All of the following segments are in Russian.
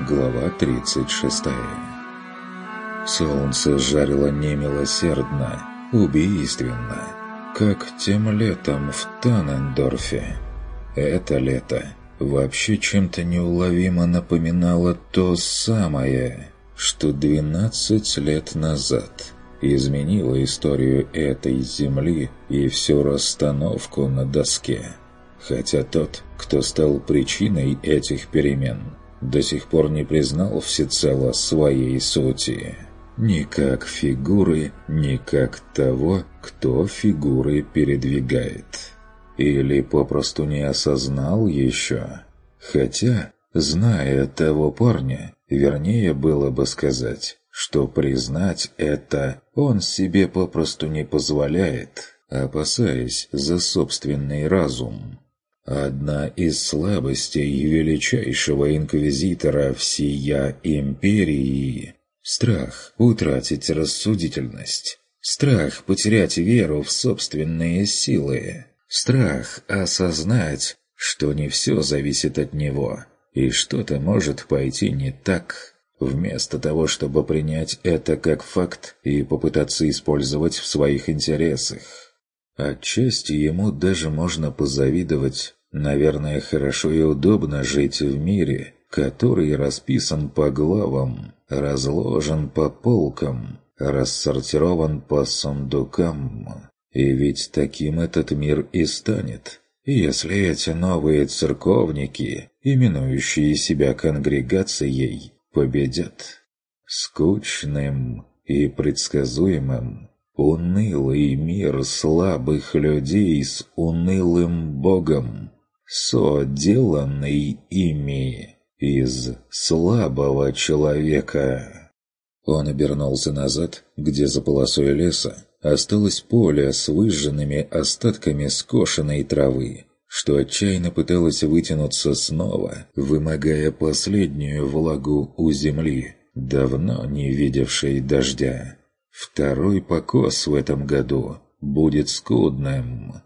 Глава 36 Солнце жарило немилосердно, убийственно, как тем летом в Танендорфе. Это лето вообще чем-то неуловимо напоминало то самое, что 12 лет назад изменило историю этой земли и всю расстановку на доске. Хотя тот, кто стал причиной этих перемен, до сих пор не признал всецело своей сути. Ни как фигуры, ни как того, кто фигуры передвигает. Или попросту не осознал еще. Хотя, зная того парня, вернее было бы сказать, что признать это он себе попросту не позволяет, опасаясь за собственный разум. Одна из слабостей величайшего инквизитора всея империи – страх утратить рассудительность, страх потерять веру в собственные силы, страх осознать, что не все зависит от него, и что-то может пойти не так, вместо того, чтобы принять это как факт и попытаться использовать в своих интересах. Отчасти ему даже можно позавидовать Наверное, хорошо и удобно жить в мире, который расписан по главам, разложен по полкам, рассортирован по сундукам. И ведь таким этот мир и станет, если эти новые церковники, именующие себя конгрегацией, победят. Скучным и предсказуемым, унылый мир слабых людей с унылым богом – соделанный ими из слабого человека. Он обернулся назад, где за полосой леса осталось поле с выжженными остатками скошенной травы, что отчаянно пыталось вытянуться снова, вымогая последнюю влагу у земли, давно не видевшей дождя. Второй покос в этом году будет скудным.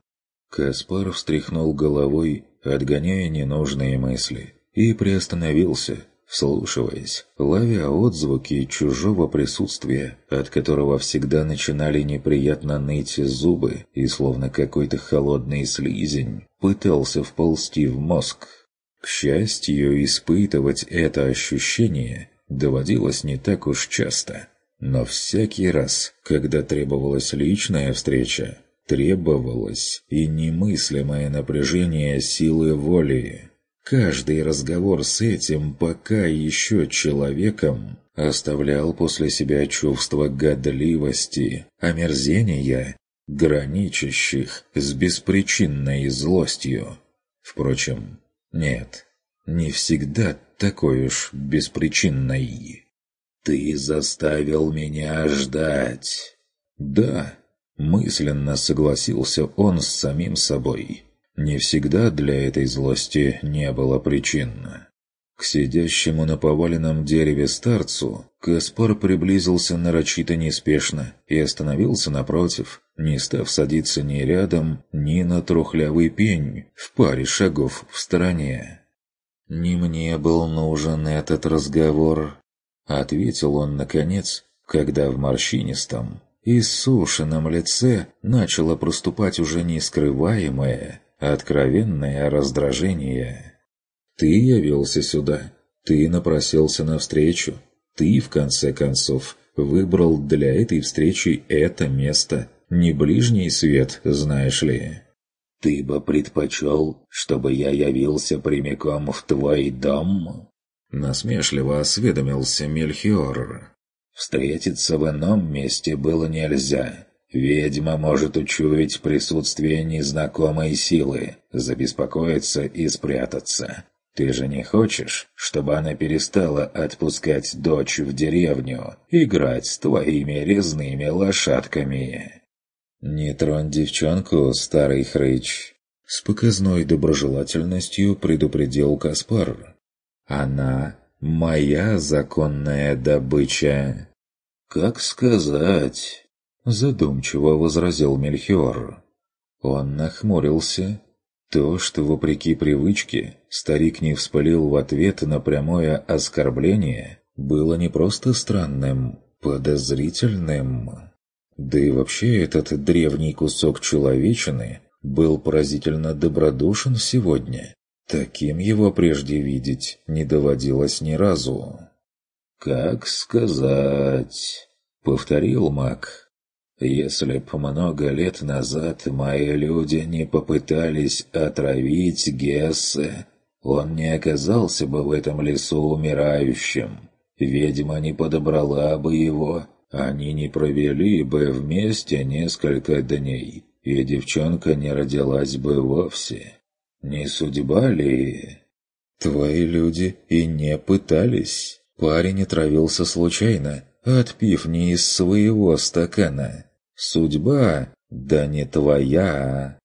Каспар встряхнул головой отгоняя ненужные мысли, и приостановился, вслушиваясь, ловя отзвуки чужого присутствия, от которого всегда начинали неприятно ныть зубы, и словно какой-то холодный слизень пытался вползти в мозг. К счастью, испытывать это ощущение доводилось не так уж часто. Но всякий раз, когда требовалась личная встреча, Требовалось и немыслимое напряжение силы воли. Каждый разговор с этим пока еще человеком оставлял после себя чувство годливости, омерзения, граничащих с беспричинной злостью. Впрочем, нет, не всегда такой уж беспричинной. «Ты заставил меня ждать». «Да, Мысленно согласился он с самим собой. Не всегда для этой злости не было причин. К сидящему на поваленном дереве старцу Каспар приблизился нарочито неспешно и остановился напротив, не став садиться ни рядом, ни на трухлявый пень в паре шагов в стороне. «Не мне был нужен этот разговор», — ответил он наконец, когда в морщинистом, и сушеном лице начало проступать уже нескрываемое, откровенное раздражение. «Ты явился сюда, ты напросился навстречу, ты, в конце концов, выбрал для этой встречи это место, не ближний свет, знаешь ли». «Ты бы предпочел, чтобы я явился прямиком в твой дом?» Насмешливо осведомился Мельхиор. Встретиться в ином месте было нельзя. Ведьма может учуять присутствие незнакомой силы, забеспокоиться и спрятаться. Ты же не хочешь, чтобы она перестала отпускать дочь в деревню, играть с твоими резными лошадками? Не тронь девчонку, старый хрыч. С показной доброжелательностью предупредил Каспар. Она моя законная добыча. «Как сказать?» – задумчиво возразил Мельхиор. Он нахмурился. То, что вопреки привычке старик не вспылил в ответ на прямое оскорбление, было не просто странным, подозрительным. Да и вообще этот древний кусок человечины был поразительно добродушен сегодня. Таким его прежде видеть не доводилось ни разу. «Как сказать?» — повторил маг. Если б много лет назад мои люди не попытались отравить Гессе, он не оказался бы в этом лесу умирающим. Ведьма не подобрала бы его, они не провели бы вместе несколько дней, и девчонка не родилась бы вовсе. Не судьба ли? Твои люди и не пытались. Парень отравился случайно, отпив не из своего стакана. Судьба, да не твоя!»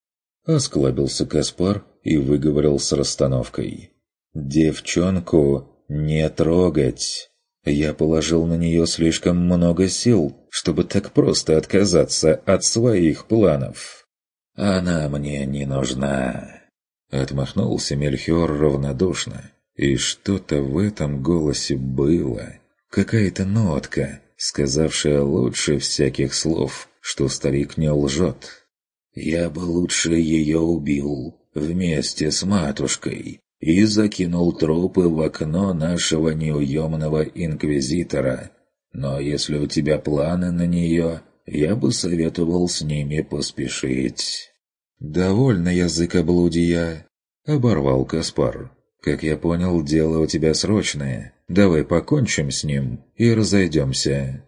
Осклабился Каспар и выговорил с расстановкой. «Девчонку не трогать!» Я положил на нее слишком много сил, чтобы так просто отказаться от своих планов. «Она мне не нужна!» Отмахнулся Мельхиор равнодушно, и что-то в этом голосе было. Какая-то нотка, сказавшая лучше всяких слов, что старик не лжет. Я бы лучше ее убил вместе с матушкой и закинул трупы в окно нашего неуемного инквизитора. Но если у тебя планы на нее, я бы советовал с ними поспешить. «Довольно языкоблудия», — оборвал Каспар. «Как я понял, дело у тебя срочное. Давай покончим с ним и разойдемся».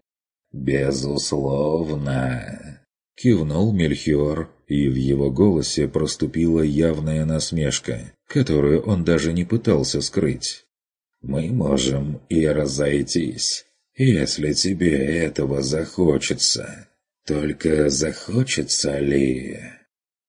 «Безусловно!» Кивнул Мельхиор, и в его голосе проступила явная насмешка, которую он даже не пытался скрыть. «Мы можем и разойтись, если тебе этого захочется. Только захочется ли...»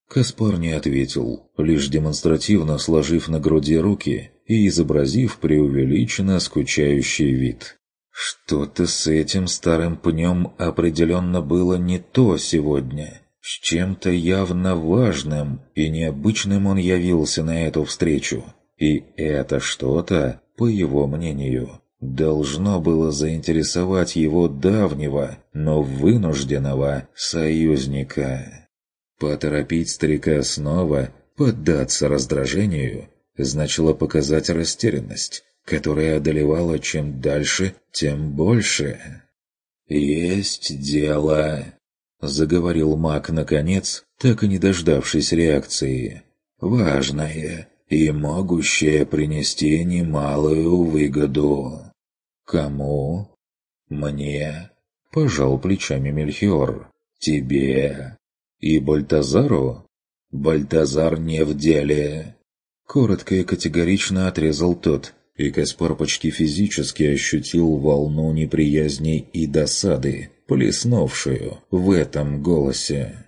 Каспар не ответил, лишь демонстративно сложив на груди руки и изобразив преувеличенно скучающий вид. Что-то с этим старым пнем определенно было не то сегодня. С чем-то явно важным и необычным он явился на эту встречу. И это что-то, по его мнению, должно было заинтересовать его давнего, но вынужденного союзника. Поторопить старика снова, поддаться раздражению, значило показать растерянность, которая одолевала чем дальше, тем больше. «Есть дело», — заговорил маг наконец, так и не дождавшись реакции. «Важное и могущее принести немалую выгоду». «Кому?» «Мне», — пожал плечами Мельхиор. «Тебе». «И Бальтазару?» «Бальтазар не в деле». Коротко и категорично отрезал тот, и Каспар почти физически ощутил волну неприязни и досады, плеснувшую в этом голосе.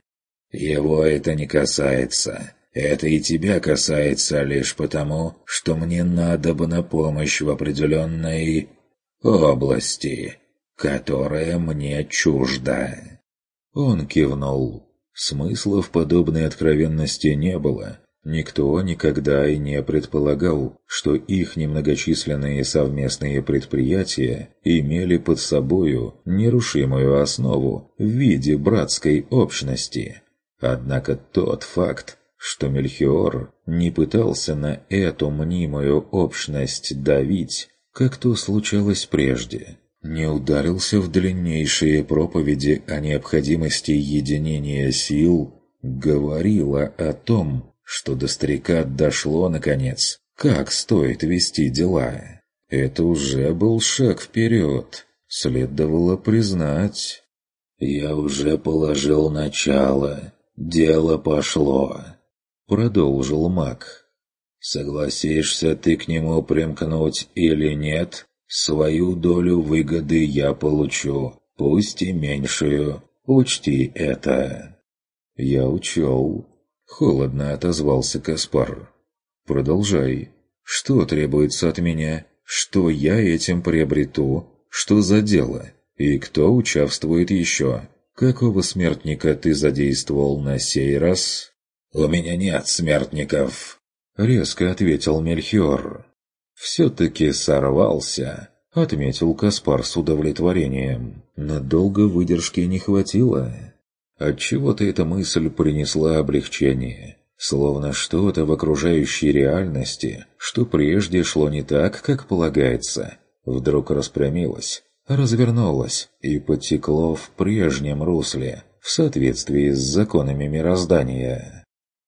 «Его это не касается. Это и тебя касается лишь потому, что мне надо бы на помощь в определенной области, которая мне чужда». Он кивнул. Смысла в подобной откровенности не было, Никто никогда и не предполагал, что их немногочисленные совместные предприятия имели под собою нерушимую основу в виде братской общности. Однако тот факт, что Мельхиор не пытался на эту мнимую общность давить, как то случалось прежде, не ударился в длиннейшие проповеди о необходимости единения сил, говорила о том, что до старика дошло, наконец, как стоит вести дела. Это уже был шаг вперед, следовало признать. «Я уже положил начало, дело пошло», — продолжил маг. «Согласишься ты к нему примкнуть или нет, свою долю выгоды я получу, пусть и меньшую, учти это». Я учел. Холодно отозвался Каспар. «Продолжай. Что требуется от меня? Что я этим приобрету? Что за дело? И кто участвует еще? Какого смертника ты задействовал на сей раз?» «У меня нет смертников», — резко ответил Мельхиор. «Все-таки сорвался», — отметил Каспар с удовлетворением. «Надолго выдержки не хватило». Отчего-то эта мысль принесла облегчение. Словно что-то в окружающей реальности, что прежде шло не так, как полагается, вдруг распрямилось, развернулось и потекло в прежнем русле, в соответствии с законами мироздания.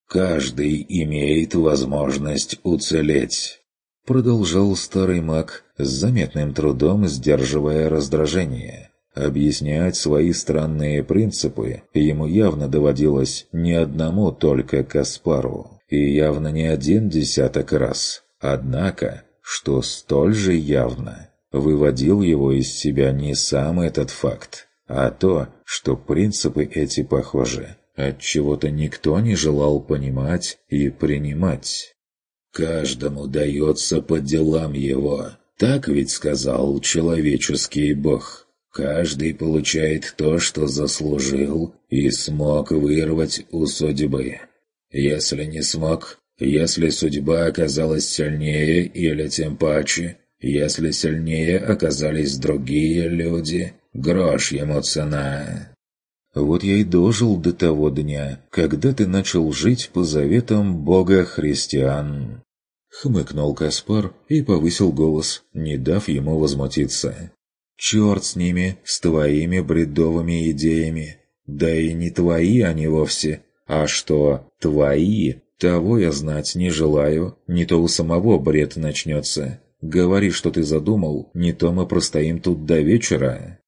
«Каждый имеет возможность уцелеть», — продолжал старый маг, с заметным трудом сдерживая раздражение. Объяснять свои странные принципы ему явно доводилось не одному только Каспару, и явно не один десяток раз. Однако, что столь же явно, выводил его из себя не сам этот факт, а то, что принципы эти похожи, от чего то никто не желал понимать и принимать. «Каждому дается по делам его», так ведь сказал человеческий бог. Каждый получает то, что заслужил и смог вырвать у судьбы. Если не смог, если судьба оказалась сильнее или тем паче, если сильнее оказались другие люди, грош ему цена. Вот я и дожил до того дня, когда ты начал жить по заветам Бога христиан. Хмыкнул Каспар и повысил голос, не дав ему возмутиться. Черт с ними, с твоими бредовыми идеями. Да и не твои они вовсе. А что твои, того я знать не желаю, не то у самого бред начнется. Говори, что ты задумал, не то мы простоим тут до вечера.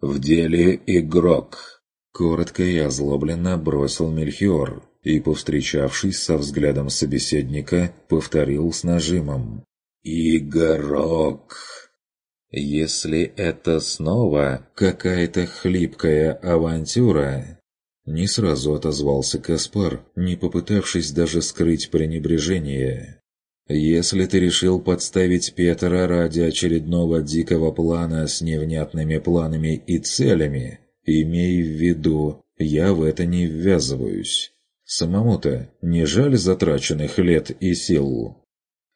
В деле игрок. Коротко и озлобленно бросил Мельхиор и, повстречавшись со взглядом собеседника, повторил с нажимом. «Игрок!» Если это снова какая-то хлипкая авантюра... Не сразу отозвался Каспар, не попытавшись даже скрыть пренебрежение. «Если ты решил подставить Петра ради очередного дикого плана с невнятными планами и целями, имей в виду, я в это не ввязываюсь. Самому-то не жаль затраченных лет и сил?»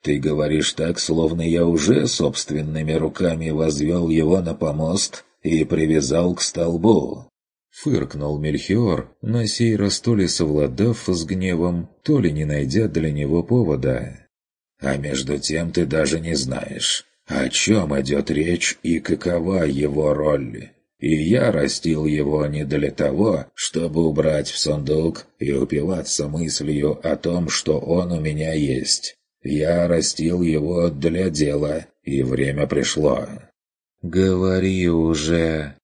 «Ты говоришь так, словно я уже собственными руками возвел его на помост и привязал к столбу». Фыркнул Мельхиор, на сей раз то ли совладав с гневом, то ли не найдя для него повода. «А между тем ты даже не знаешь, о чем идет речь и какова его роль. И я растил его не для того, чтобы убрать в сундук и упиваться мыслью о том, что он у меня есть, я растил его для дела, и время пришло. «Говори уже!»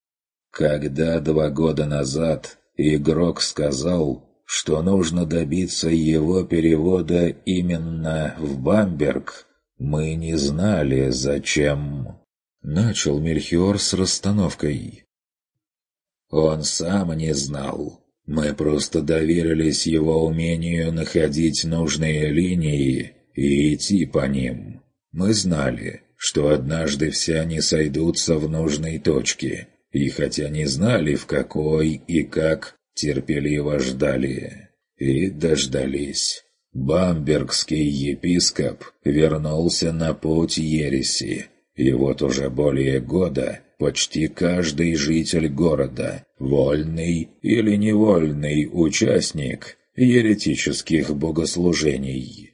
Когда два года назад игрок сказал, что нужно добиться его перевода именно в Бамберг, мы не знали, зачем. Начал Мельхиор с расстановкой. Он сам не знал. Мы просто доверились его умению находить нужные линии и идти по ним. Мы знали, что однажды все они сойдутся в нужной точке, и хотя не знали в какой и как, терпеливо ждали. И дождались. Бамбергский епископ вернулся на путь ереси, и вот уже более года почти каждый житель города, вольный или невольный участник еретических богослужений,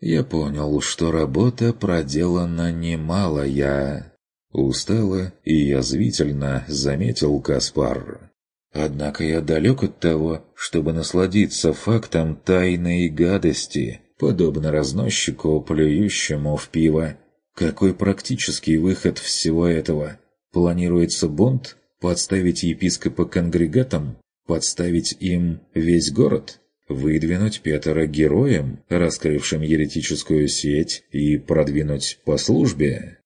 я понял, что работа проделана немалая. Устало и язвительно заметил Каспар. Однако я далек от того, чтобы насладиться фактом тайной гадости, подобно разносчику, плюющему в пиво. Какой практический выход всего этого? Планируется бунт? Подставить епископа конгрегатам? Подставить им весь город? выдвинуть Петра героем, раскрывшим еретическую сеть, и продвинуть по службе?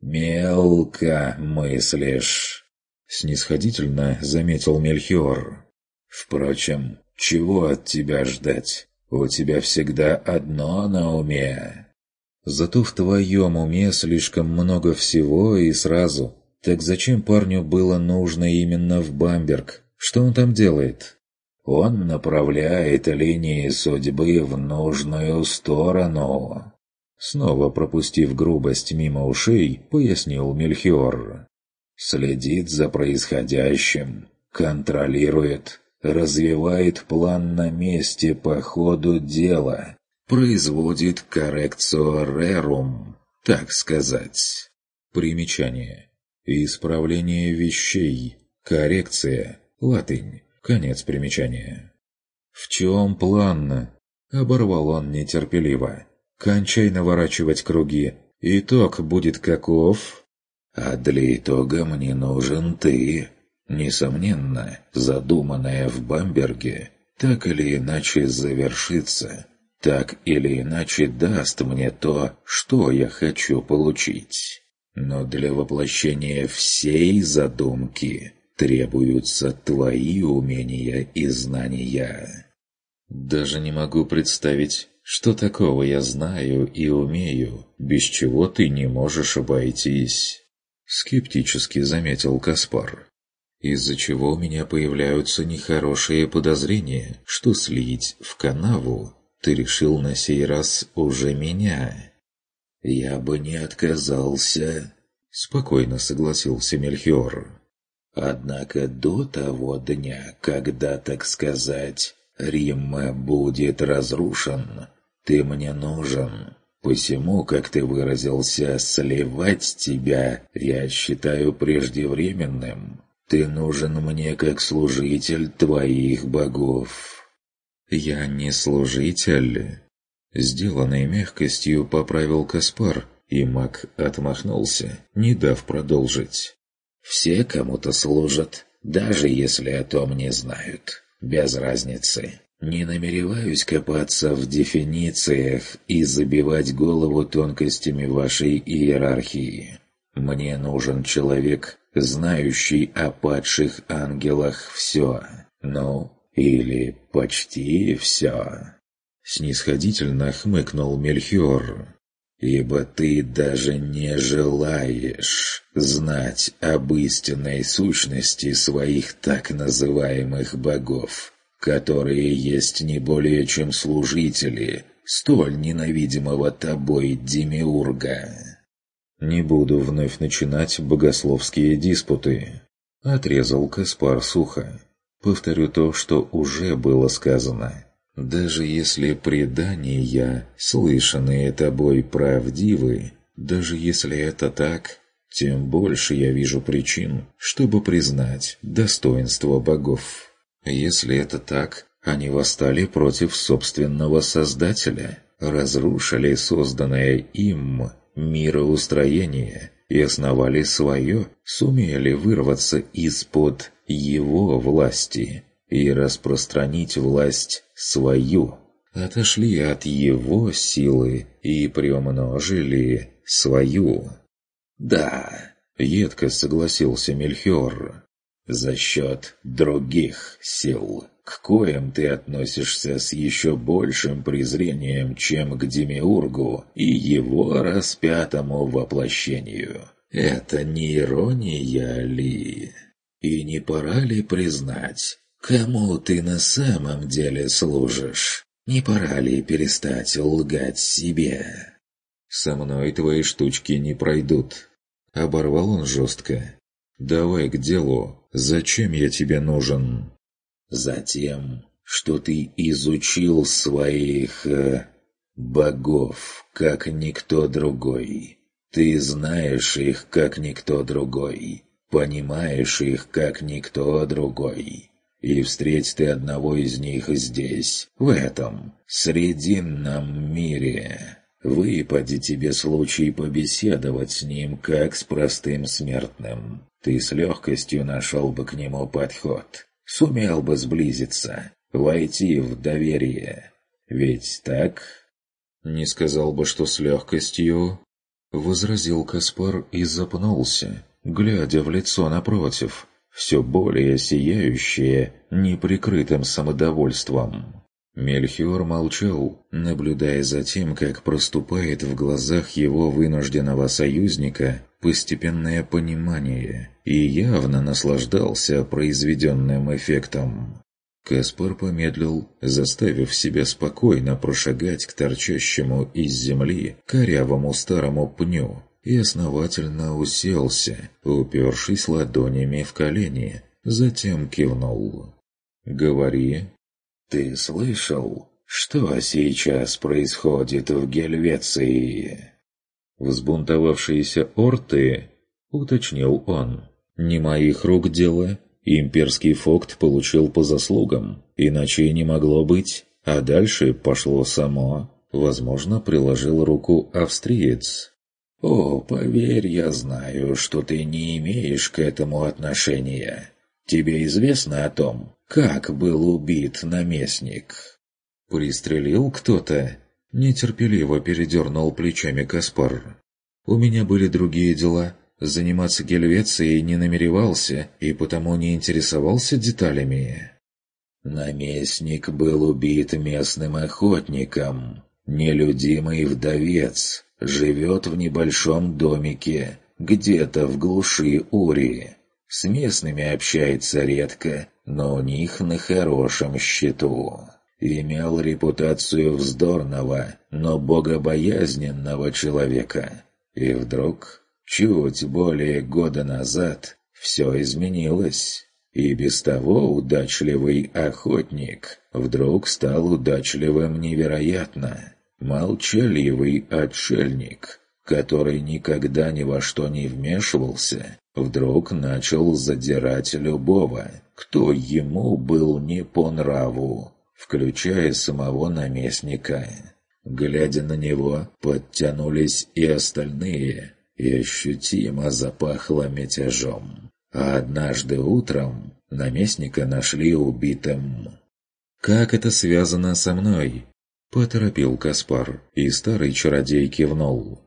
«Мелко мыслишь», — снисходительно заметил Мельхиор. «Впрочем, чего от тебя ждать? У тебя всегда одно на уме». «Зато в твоем уме слишком много всего и сразу. Так зачем парню было нужно именно в Бамберг? Что он там делает?» Он направляет линии судьбы в нужную сторону. Снова пропустив грубость мимо ушей, пояснил Мельхиор. Следит за происходящим, контролирует, развивает план на месте по ходу дела, производит коррекцию рерум, так сказать. Примечание. Исправление вещей. Коррекция. Латынь. Конец примечания. «В чем план?» — оборвал он нетерпеливо. «Кончай наворачивать круги. Итог будет каков?» «А для итога мне нужен ты», Несомненно, задуманное в Бамберге так или иначе завершится, так или иначе даст мне то, что я хочу получить. Но для воплощения всей задумки требуются твои умения и знания. Даже не могу представить, что такого я знаю и умею, без чего ты не можешь обойтись. Скептически заметил Каспар из-за чего у меня появляются нехорошие подозрения, что слить в канаву ты решил на сей раз уже меня. Я бы не отказался, спокойно согласился Мельхиор. Однако до того дня, когда, так сказать, Рим будет разрушен, ты мне нужен. Посему, как ты выразился, сливать тебя я считаю преждевременным. Ты нужен мне как служитель твоих богов». «Я не служитель». Сделанной мягкостью поправил Каспар, и маг отмахнулся, не дав продолжить. «Все кому-то служат, даже если о том не знают. Без разницы. Не намереваюсь копаться в дефинициях и забивать голову тонкостями вашей иерархии. Мне нужен человек, знающий о падших ангелах все. Ну, или почти все. Снисходительно хмыкнул Мельхиор. «Ибо ты даже не желаешь знать об истинной сущности своих так называемых богов, которые есть не более чем служители столь ненавидимого тобой Демиурга». «Не буду вновь начинать богословские диспуты», — отрезал Каспар сухо. «Повторю то, что уже было сказано. Даже если предания, слышанные тобой, правдивы, даже если это так, тем больше я вижу причин, чтобы признать достоинство богов. Если это так, они восстали против собственного Создателя, разрушили созданное им мироустроение и основали свое, сумели вырваться из-под его власти и распространить власть свою, отошли от его силы и приумножили свою. «Да», — едко согласился Мельхиор, — «за счет других сил» к коим ты относишься с еще большим презрением, чем к Демиургу и его распятому воплощению. Это не ирония ли? И не пора ли признать, кому ты на самом деле служишь? Не пора ли перестать лгать себе? «Со мной твои штучки не пройдут», — оборвал он жестко. «Давай к делу. Зачем я тебе нужен?» Затем, что ты изучил своих... Э, богов, как никто другой. Ты знаешь их, как никто другой. Понимаешь их, как никто другой. И встреть ты одного из них здесь, в этом, срединном мире. Выпади тебе случай побеседовать с ним, как с простым смертным. Ты с легкостью нашел бы к нему подход сумел бы сблизиться, войти в доверие. Ведь так? Не сказал бы, что с легкостью... Возразил Каспар и запнулся, глядя в лицо напротив, все более сияющее неприкрытым самодовольством. Мельхиор молчал, наблюдая за тем, как проступает в глазах его вынужденного союзника постепенное понимание, и явно наслаждался произведенным эффектом. Каспар помедлил, заставив себя спокойно прошагать к торчащему из земли корявому старому пню, и основательно уселся, упершись ладонями в колени, затем кивнул. «Говори». «Ты слышал, что сейчас происходит в Гельвеции?» «Взбунтовавшиеся орты?» — уточнил он. «Не моих рук дело. Имперский фокт получил по заслугам, иначе и не могло быть. А дальше пошло само. Возможно, приложил руку австриец. «О, поверь, я знаю, что ты не имеешь к этому отношения. Тебе известно о том, как был убит наместник?» «Пристрелил кто-то?» Нетерпеливо передернул плечами Каспар. «У меня были другие дела. Заниматься Гельвецией не намеревался и потому не интересовался деталями». «Наместник был убит местным охотником, нелюдимый вдовец, Живет в небольшом домике, где-то в глуши Ури. С местными общается редко, но у них на хорошем счету. Имел репутацию вздорного, но богобоязненного человека. И вдруг, чуть более года назад, все изменилось. И без того удачливый охотник вдруг стал удачливым невероятно. Молчаливый отшельник, который никогда ни во что не вмешивался, вдруг начал задирать любого, кто ему был не по нраву, включая самого наместника. Глядя на него, подтянулись и остальные, и ощутимо запахло мятежом. А однажды утром наместника нашли убитым. «Как это связано со мной?» Поторопил Каспар, и старый чародей кивнул.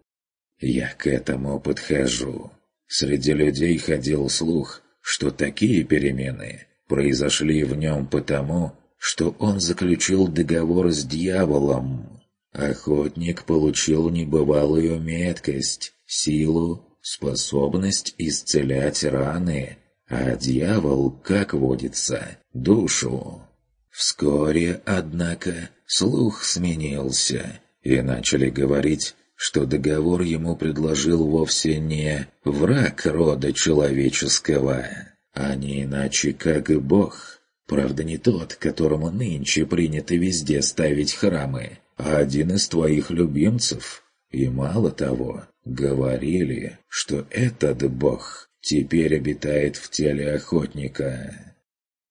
«Я к этому подхожу. Среди людей ходил слух, что такие перемены произошли в нем потому, что он заключил договор с дьяволом. Охотник получил небывалую меткость, силу, способность исцелять раны, а дьявол, как водится, душу. Вскоре, однако, слух сменился, и начали говорить, что договор ему предложил вовсе не враг рода человеческого, а не иначе как и бог. Правда, не тот, которому нынче принято везде ставить храмы, а один из твоих любимцев. И мало того, говорили, что этот бог теперь обитает в теле охотника.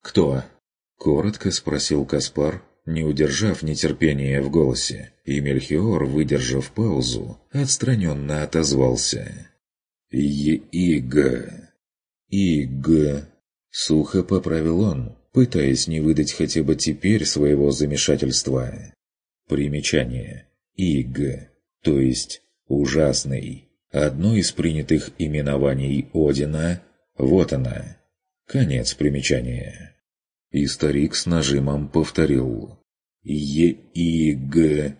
«Кто?» Коротко спросил Каспар, не удержав нетерпения в голосе, и Мельхиор, выдержав паузу, отстраненно отозвался. «Еиг». «Иг». Сухо поправил он, пытаясь не выдать хотя бы теперь своего замешательства. Примечание. «Иг», то есть «ужасный». Одно из принятых именований Одина – вот она. Конец примечания. И старик с нажимом повторил. «Е-И-Г».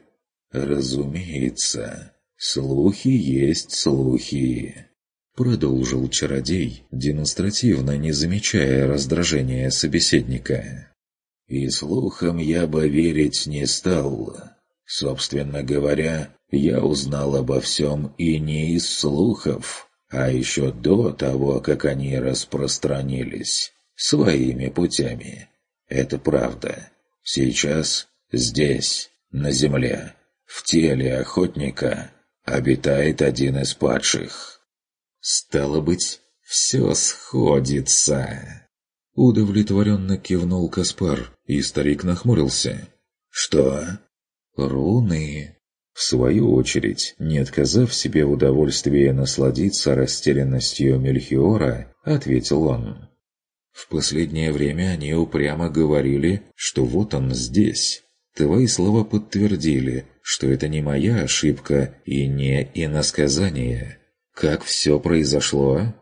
«Разумеется, слухи есть слухи», — продолжил чародей, демонстративно не замечая раздражения собеседника. «И слухам я бы верить не стал. Собственно говоря, я узнал обо всем и не из слухов, а еще до того, как они распространились своими путями. Это правда. Сейчас, здесь, на земле, в теле охотника, обитает один из падших. Стало быть, все сходится. Удовлетворенно кивнул Каспар, и старик нахмурился. «Что?» «Руны». В свою очередь, не отказав себе в удовольствии насладиться растерянностью Мельхиора, ответил он. В последнее время они упрямо говорили, что вот он здесь. Твои слова подтвердили, что это не моя ошибка и не иносказание. Как все произошло?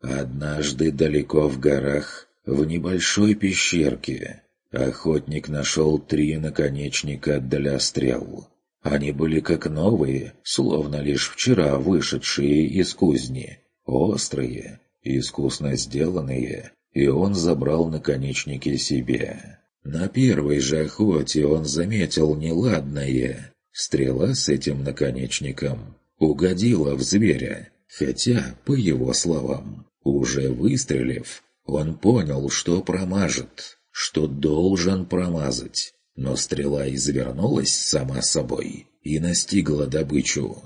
Однажды далеко в горах, в небольшой пещерке, охотник нашел три наконечника для стрел. Они были как новые, словно лишь вчера вышедшие из кузни, острые, искусно сделанные и он забрал наконечники себе. На первой же охоте он заметил неладное. Стрела с этим наконечником угодила в зверя, хотя, по его словам, уже выстрелив, он понял, что промажет, что должен промазать, но стрела извернулась сама собой и настигла добычу.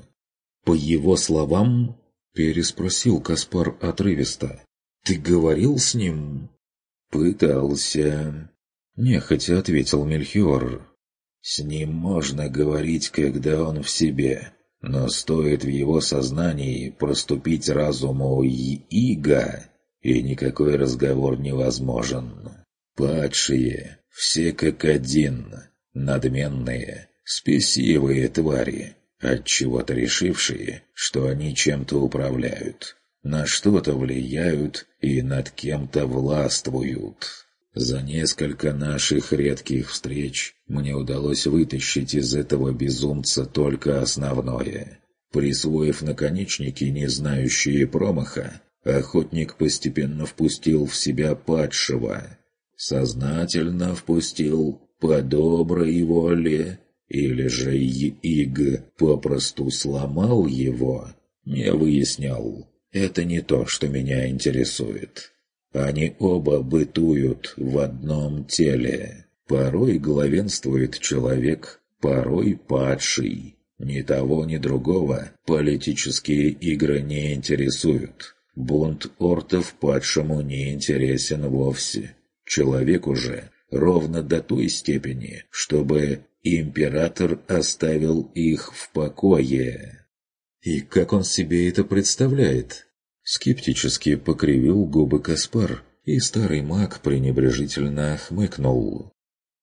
«По его словам?» — переспросил Каспар отрывисто. «Ты говорил с ним?» «Пытался», — нехотя ответил Мельхиор. «С ним можно говорить, когда он в себе, но стоит в его сознании проступить разуму Ига, и никакой разговор невозможен. Падшие, все как один, надменные, спесивые твари, отчего-то решившие, что они чем-то управляют, на что-то влияют и над кем-то властвуют. За несколько наших редких встреч мне удалось вытащить из этого безумца только основное. Присвоив наконечники, не знающие промаха, охотник постепенно впустил в себя падшего. Сознательно впустил по доброй воле, или же Иг попросту сломал его, не выяснял. Это не то, что меня интересует. Они оба бытуют в одном теле. Порой главенствует человек, порой падший. Ни того, ни другого политические игры не интересуют. Бунт ортов падшему не интересен вовсе. Человек уже ровно до той степени, чтобы император оставил их в покое. И как он себе это представляет? Скептически покривил губы Каспар, и старый маг пренебрежительно хмыкнул.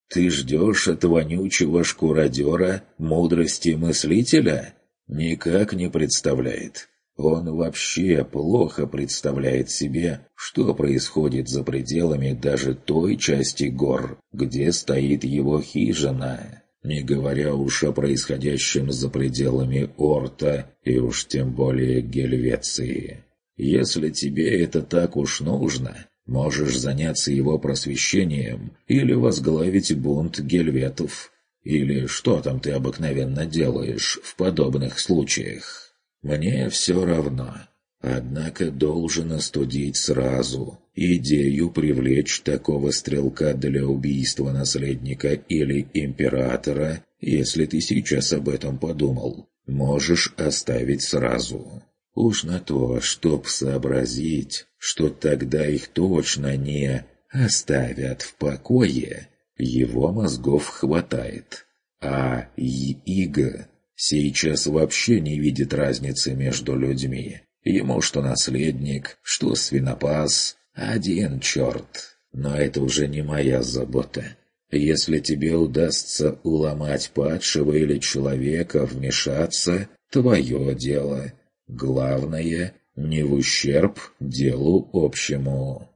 «Ты ждешь от вонючего шкуродера мудрости мыслителя? Никак не представляет. Он вообще плохо представляет себе, что происходит за пределами даже той части гор, где стоит его хижина, не говоря уж о происходящем за пределами Орта и уж тем более Гельвеции. Если тебе это так уж нужно, можешь заняться его просвещением или возглавить бунт гельветов. Или что там ты обыкновенно делаешь в подобных случаях? Мне все равно. Однако должен остудить сразу идею привлечь такого стрелка для убийства наследника или императора, если ты сейчас об этом подумал. Можешь оставить сразу. Уж на то, чтоб сообразить, что тогда их точно не оставят в покое, его мозгов хватает. А Ига сейчас вообще не видит разницы между людьми. Ему что наследник, что свинопас, один черт. Но это уже не моя забота. Если тебе удастся уломать падшего или человека, вмешаться, твое дело. Главное, не в ущерб делу общему.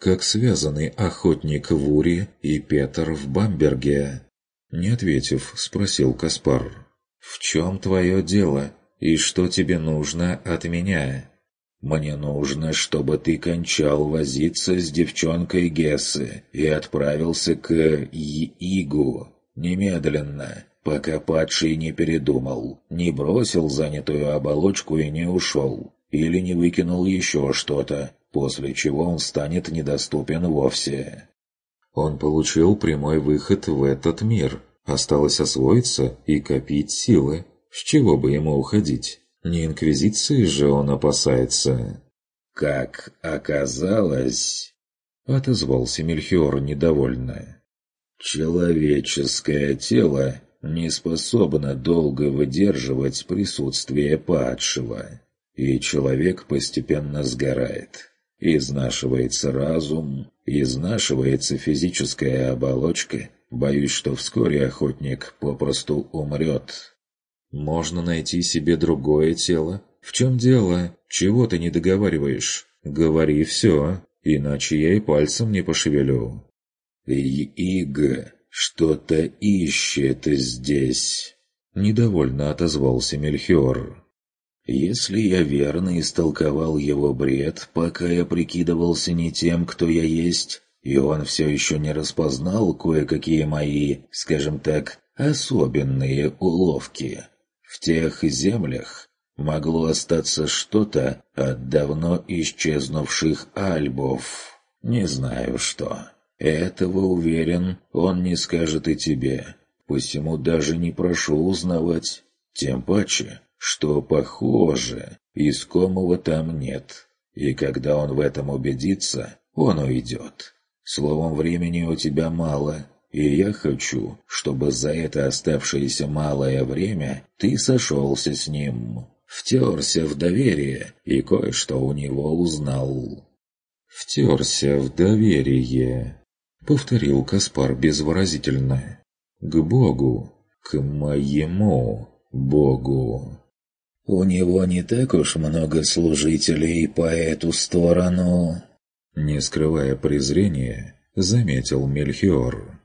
Как связаны охотник в Уре и Петр в Бамберге? Не ответив, спросил Каспар. «В чем твое дело? И что тебе нужно от меня?» «Мне нужно, чтобы ты кончал возиться с девчонкой Гессы и отправился к Иигу. Немедленно пока падший не передумал, не бросил занятую оболочку и не ушел, или не выкинул еще что-то, после чего он станет недоступен вовсе. Он получил прямой выход в этот мир. Осталось освоиться и копить силы. С чего бы ему уходить? Не инквизиции же он опасается. «Как оказалось...» — отозвался Мельхиор недовольно. «Человеческое тело не способна долго выдерживать присутствие падшего, и человек постепенно сгорает. Изнашивается разум, изнашивается физическая оболочка. Боюсь, что вскоре охотник попросту умрет. Можно найти себе другое тело. В чем дело? Чего ты не договариваешь? Говори все, иначе я и пальцем не пошевелю. Ига «Что-то ищет здесь», — недовольно отозвался Мельхиор. «Если я верно истолковал его бред, пока я прикидывался не тем, кто я есть, и он все еще не распознал кое-какие мои, скажем так, особенные уловки. В тех землях могло остаться что-то от давно исчезнувших альбов. Не знаю что. Этого, уверен, он не скажет и тебе. Посему даже не прошу узнавать. Тем паче, что, похоже, искомого там нет. И когда он в этом убедится, он уйдет. Словом, времени у тебя мало, и я хочу, чтобы за это оставшееся малое время ты сошелся с ним, втерся в доверие и кое-что у него узнал». «Втерся в доверие», — повторил Каспар безвыразительно. «К Богу, к моему Богу». «У него не так уж много служителей по эту сторону», не скрывая презрения, заметил Мельхиор.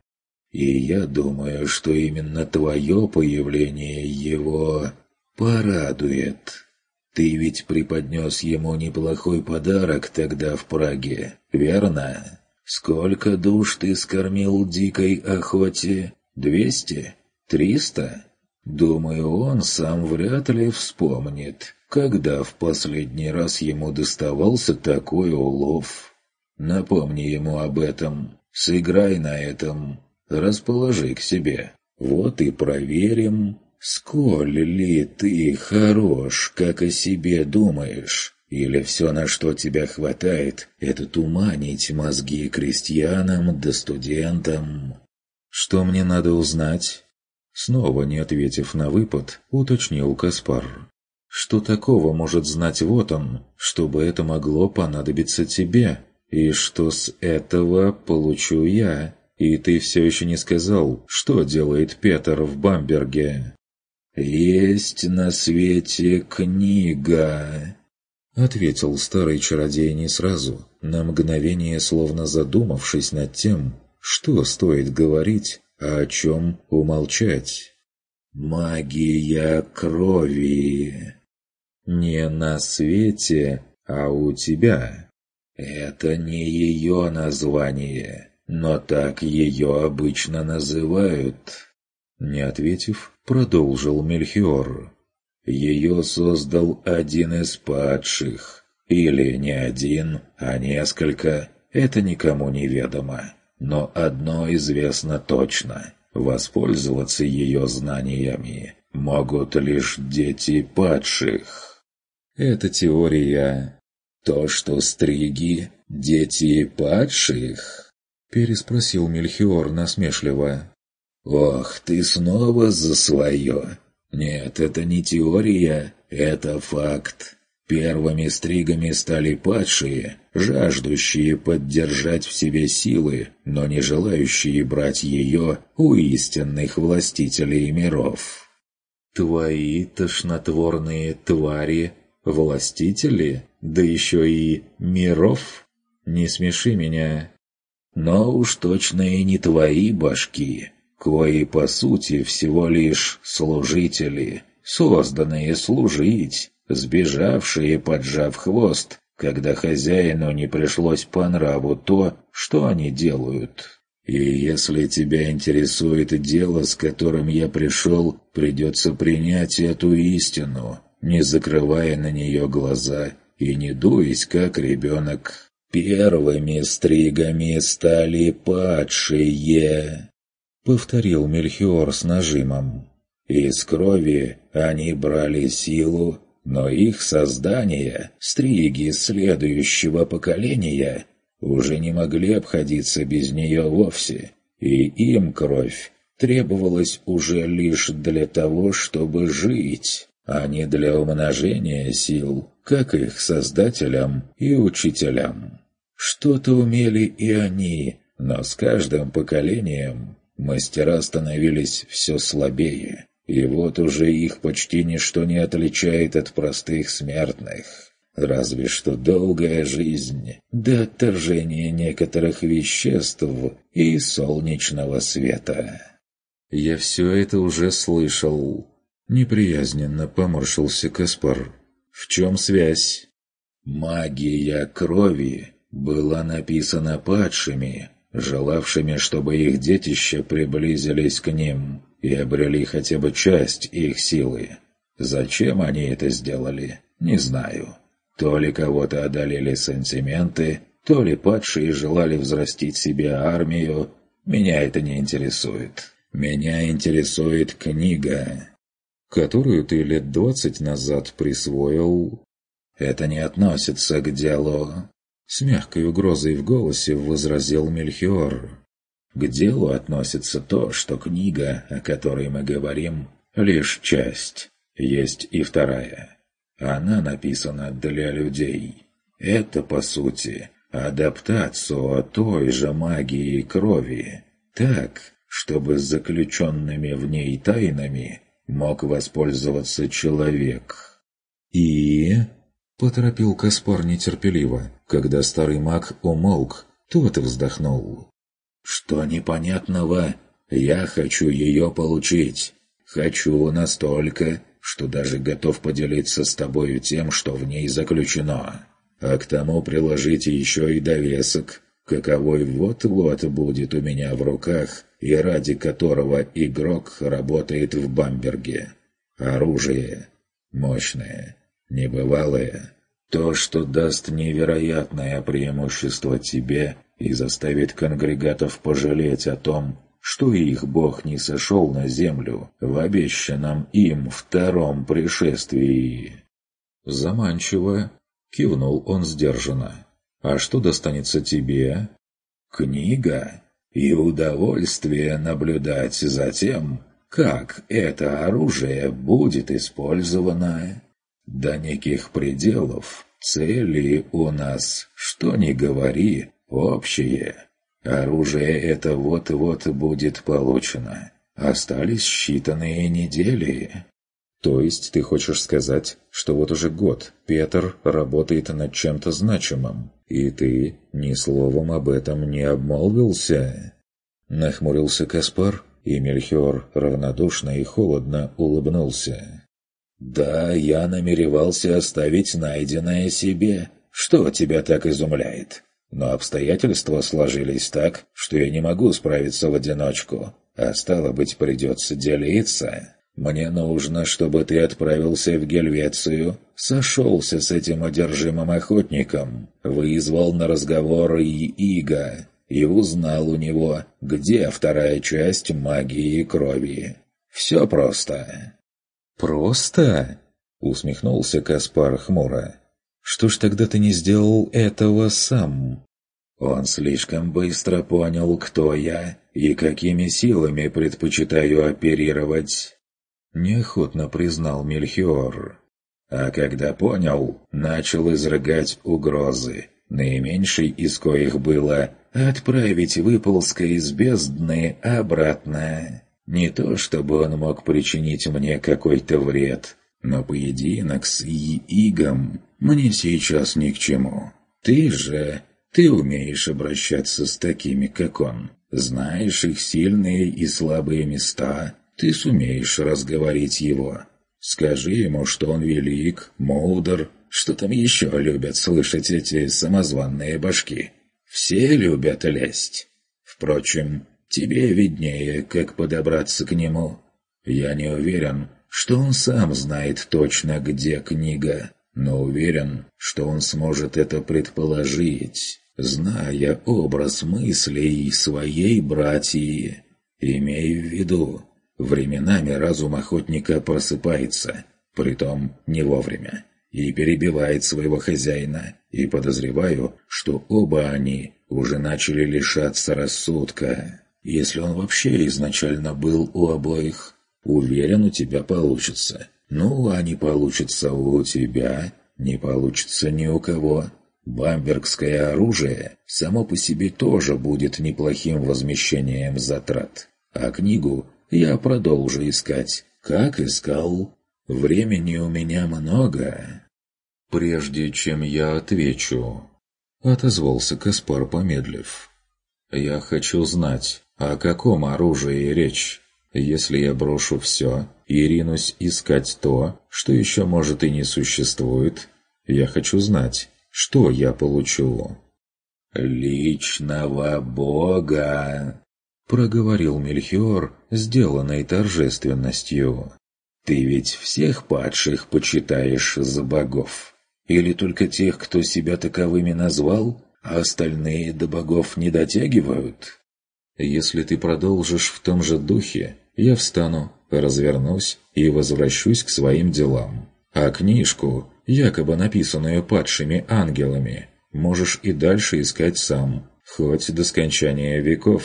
«И я думаю, что именно твое появление его порадует. Ты ведь преподнес ему неплохой подарок тогда в Праге, верно? Сколько душ ты скормил дикой охоте? Двести? Триста?» Думаю, он сам вряд ли вспомнит, когда в последний раз ему доставался такой улов. Напомни ему об этом, сыграй на этом, расположи к себе. Вот и проверим, сколь ли ты хорош, как о себе думаешь, или все, на что тебя хватает, это туманить мозги крестьянам да студентам. Что мне надо узнать? Снова не ответив на выпад, уточнил Каспар. Что такого может знать вот он, чтобы это могло понадобиться тебе? И что с этого получу я? И ты все еще не сказал, что делает Петр в Бамберге?» «Есть на свете книга», — ответил старый чародей не сразу, на мгновение словно задумавшись над тем, что стоит говорить, а о чем умолчать. «Магия крови». «Не на свете, а у тебя». Это не ее название, но так ее обычно называют. Не ответив, продолжил Мельхиор. Ее создал один из падших. Или не один, а несколько. Это никому не ведомо. Но одно известно точно. Воспользоваться ее знаниями могут лишь дети падших. Эта теория «То, что стриги — дети падших?» — переспросил Мельхиор насмешливо. «Ох, ты снова за свое! Нет, это не теория, это факт. Первыми стригами стали падшие, жаждущие поддержать в себе силы, но не желающие брать ее у истинных властителей миров». «Твои тошнотворные твари властители, да еще и миров? Не смеши меня. Но уж точно и не твои башки, кои по сути всего лишь служители, созданные служить, сбежавшие, поджав хвост, когда хозяину не пришлось по нраву то, что они делают. И если тебя интересует дело, с которым я пришел, придется принять эту истину, не закрывая на нее глаза и не дуясь, как ребенок. «Первыми стригами стали падшие», — повторил Мельхиор с нажимом. «Из крови они брали силу, но их создание, стриги следующего поколения, уже не могли обходиться без нее вовсе, и им кровь требовалась уже лишь для того, чтобы жить» а не для умножения сил, как их создателям и учителям. Что-то умели и они, но с каждым поколением мастера становились все слабее, и вот уже их почти ничто не отличает от простых смертных. Разве что долгая жизнь, до отторжения некоторых веществ и солнечного света. Я все это уже слышал, Неприязненно поморщился Каспар. «В чем связь?» «Магия крови была написана падшими, желавшими, чтобы их детища приблизились к ним и обрели хотя бы часть их силы. Зачем они это сделали, не знаю. То ли кого-то одолели сантименты, то ли падшие желали взрастить себе армию, меня это не интересует. Меня интересует книга, которую ты лет двадцать назад присвоил. Это не относится к делу. С мягкой угрозой в голосе возразил Мельхиор. К делу относится то, что книга, о которой мы говорим, лишь часть. Есть и вторая. Она написана для людей. Это, по сути, адаптацию той же магии крови. Так, чтобы с заключенными в ней тайнами мог воспользоваться человек. «И...» — поторопил Каспар нетерпеливо, когда старый маг умолк, тот вздохнул. «Что непонятного? Я хочу ее получить. Хочу настолько, что даже готов поделиться с тобою тем, что в ней заключено. А к тому приложить еще и довесок, каковой вот-вот будет у меня в руках и ради которого игрок работает в Бамберге. Оружие. Мощное. Небывалое. То, что даст невероятное преимущество тебе и заставит конгрегатов пожалеть о том, что их бог не сошел на землю в обещанном им втором пришествии. Заманчиво. Кивнул он сдержанно. «А что достанется тебе?» «Книга и удовольствие наблюдать за тем, как это оружие будет использовано. До неких пределов цели у нас, что ни говори, общие. Оружие это вот-вот будет получено. Остались считанные недели. То есть ты хочешь сказать, что вот уже год Петр работает над чем-то значимым, и ты ни словом об этом не обмолвился?» Нахмурился Каспар, и Мельхиор равнодушно и холодно улыбнулся. «Да, я намеревался оставить найденное себе. Что тебя так изумляет? Но обстоятельства сложились так, что я не могу справиться в одиночку, а стало быть, придется делиться». Мне нужно, чтобы ты отправился в Гельвецию, сошелся с этим одержимым охотником, вызвал на разговор и Ига и узнал у него, где вторая часть магии крови. Все просто. «Просто?» — усмехнулся Каспар хмуро. «Что ж тогда ты не сделал этого сам?» Он слишком быстро понял, кто я и какими силами предпочитаю оперировать. Неохотно признал Мельхиор. А когда понял, начал изрыгать угрозы, наименьшей из коих было отправить выползка из бездны обратно. Не то, чтобы он мог причинить мне какой-то вред, но поединок с Иигом мне сейчас ни к чему. Ты же, ты умеешь обращаться с такими, как он. Знаешь их сильные и слабые места, ты сумеешь разговорить его. Скажи ему, что он велик, мудр, что там еще любят слышать эти самозванные башки. Все любят лезть. Впрочем, тебе виднее, как подобраться к нему. Я не уверен, что он сам знает точно, где книга, но уверен, что он сможет это предположить, зная образ мыслей своей братьи. Имей в виду, Временами разум охотника просыпается, притом не вовремя, и перебивает своего хозяина, и подозреваю, что оба они уже начали лишаться рассудка. Если он вообще изначально был у обоих, уверен, у тебя получится. Ну, а не получится у тебя, не получится ни у кого. Бамбергское оружие само по себе тоже будет неплохим возмещением затрат. А книгу я продолжу искать, как искал. Времени у меня много. Прежде чем я отвечу, отозвался Каспар, помедлив. Я хочу знать, о каком оружии речь. Если я брошу все и ринусь искать то, что еще может и не существует, я хочу знать, что я получу. «Личного бога!» — проговорил Мельхиор, сделанной торжественностью. «Ты ведь всех падших почитаешь за богов? Или только тех, кто себя таковыми назвал, а остальные до богов не дотягивают?» «Если ты продолжишь в том же духе, я встану, развернусь и возвращусь к своим делам. А книжку, якобы написанную падшими ангелами, можешь и дальше искать сам, хоть до скончания веков».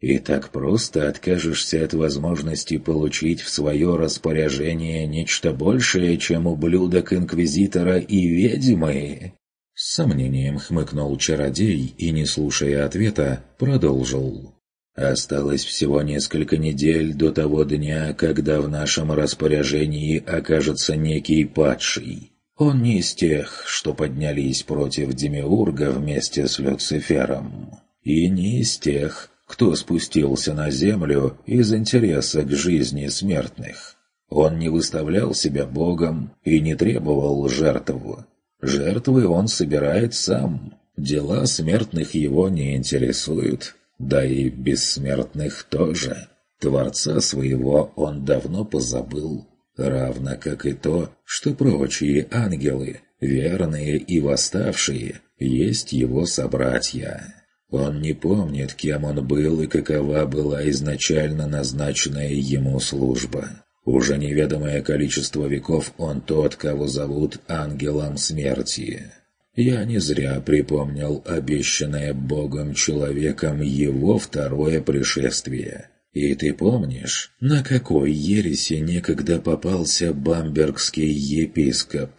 И так просто откажешься от возможности получить в свое распоряжение нечто большее, чем ублюдок Инквизитора и ведьмы?» С сомнением хмыкнул чародей и, не слушая ответа, продолжил. «Осталось всего несколько недель до того дня, когда в нашем распоряжении окажется некий падший. Он не из тех, что поднялись против Демиурга вместе с Люцифером, и не из тех, кто спустился на землю из интереса к жизни смертных. Он не выставлял себя богом и не требовал жертву. Жертвы он собирает сам. Дела смертных его не интересуют, да и бессмертных тоже. Творца своего он давно позабыл, равно как и то, что прочие ангелы, верные и восставшие, есть его собратья. Он не помнит, кем он был и какова была изначально назначенная ему служба. Уже неведомое количество веков он тот, кого зовут Ангелом Смерти. Я не зря припомнил обещанное Богом человеком его второе пришествие. И ты помнишь, на какой ереси некогда попался бамбергский епископ?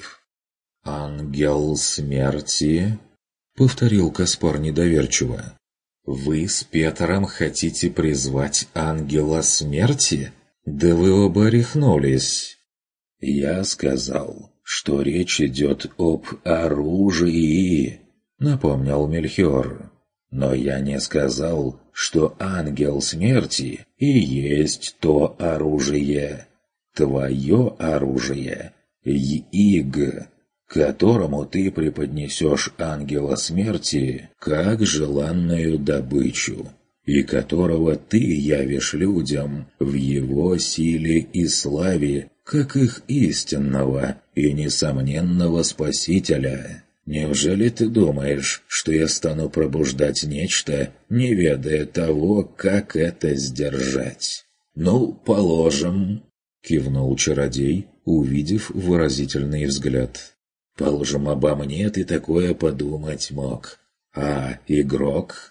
«Ангел смерти?» — повторил Каспар недоверчиво. «Вы с Петром хотите призвать ангела смерти? Да вы оба рехнулись!» «Я сказал, что речь идет об оружии», — напомнил Мельхиор. «Но я не сказал, что ангел смерти и есть то оружие. Твое оружие — Йиг, которому ты преподнесешь ангела смерти как желанную добычу, и которого ты явишь людям в его силе и славе, как их истинного и несомненного Спасителя. Неужели ты думаешь, что я стану пробуждать нечто, не ведая того, как это сдержать? Ну, положим, кивнул чародей, увидев выразительный взгляд. Положим, обо мне ты такое подумать мог. А игрок?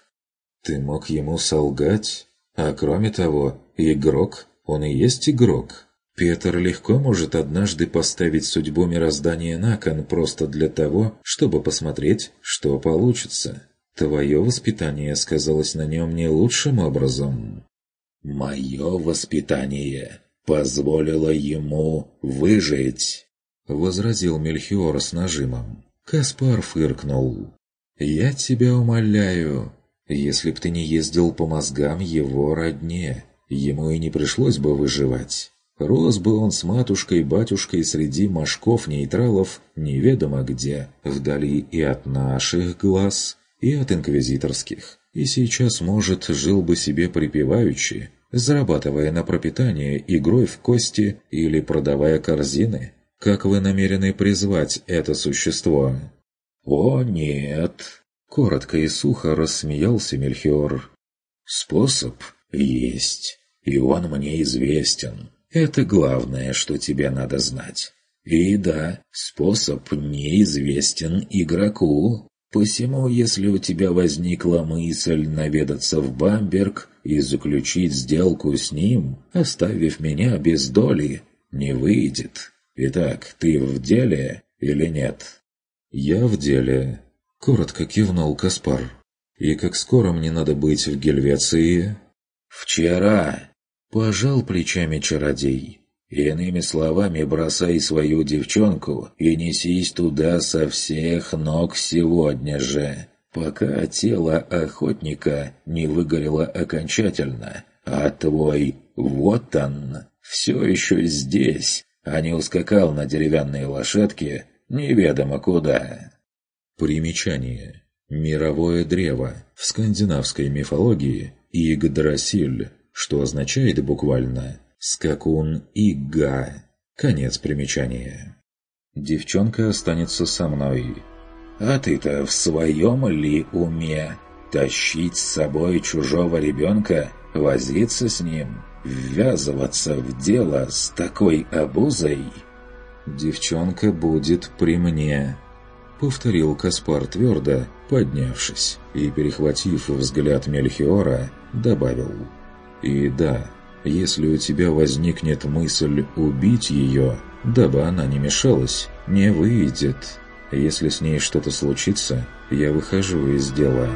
Ты мог ему солгать? А кроме того, игрок, он и есть игрок. Петр легко может однажды поставить судьбу мироздания на кон просто для того, чтобы посмотреть, что получится. Твое воспитание сказалось на нем не лучшим образом. Мое воспитание позволило ему выжить. — возразил Мельхиор с нажимом. Каспар фыркнул. «Я тебя умоляю, если б ты не ездил по мозгам его родне, ему и не пришлось бы выживать. Рос бы он с матушкой-батюшкой среди мошков-нейтралов неведомо где, вдали и от наших глаз, и от инквизиторских. И сейчас, может, жил бы себе припеваючи, зарабатывая на пропитание игрой в кости или продавая корзины, как вы намерены призвать это существо?» «О, нет!» — коротко и сухо рассмеялся Мельхиор. «Способ есть, и он мне известен. Это главное, что тебе надо знать. И да, способ неизвестен игроку. Посему, если у тебя возникла мысль наведаться в Бамберг и заключить сделку с ним, оставив меня без доли, не выйдет. «Итак, ты в деле или нет?» «Я в деле», — коротко кивнул Каспар. «И как скоро мне надо быть в Гельвеции?» «Вчера!» — пожал плечами чародей. «Иными словами, бросай свою девчонку и несись туда со всех ног сегодня же, пока тело охотника не выгорело окончательно, а твой «вот он» все еще здесь, а не ускакал на деревянной лошадке неведомо куда. Примечание. Мировое древо в скандинавской мифологии Игдрасиль, что означает буквально «скакун Игга». Конец примечания. Девчонка останется со мной. А ты-то в своем ли уме? Тащить с собой чужого ребенка, возиться с ним, ввязываться в дело с такой обузой? «Девчонка будет при мне», — повторил Каспар твердо, поднявшись, и, перехватив взгляд Мельхиора, добавил. «И да, если у тебя возникнет мысль убить ее, дабы она не мешалась, не выйдет. Если с ней что-то случится, я выхожу из дела».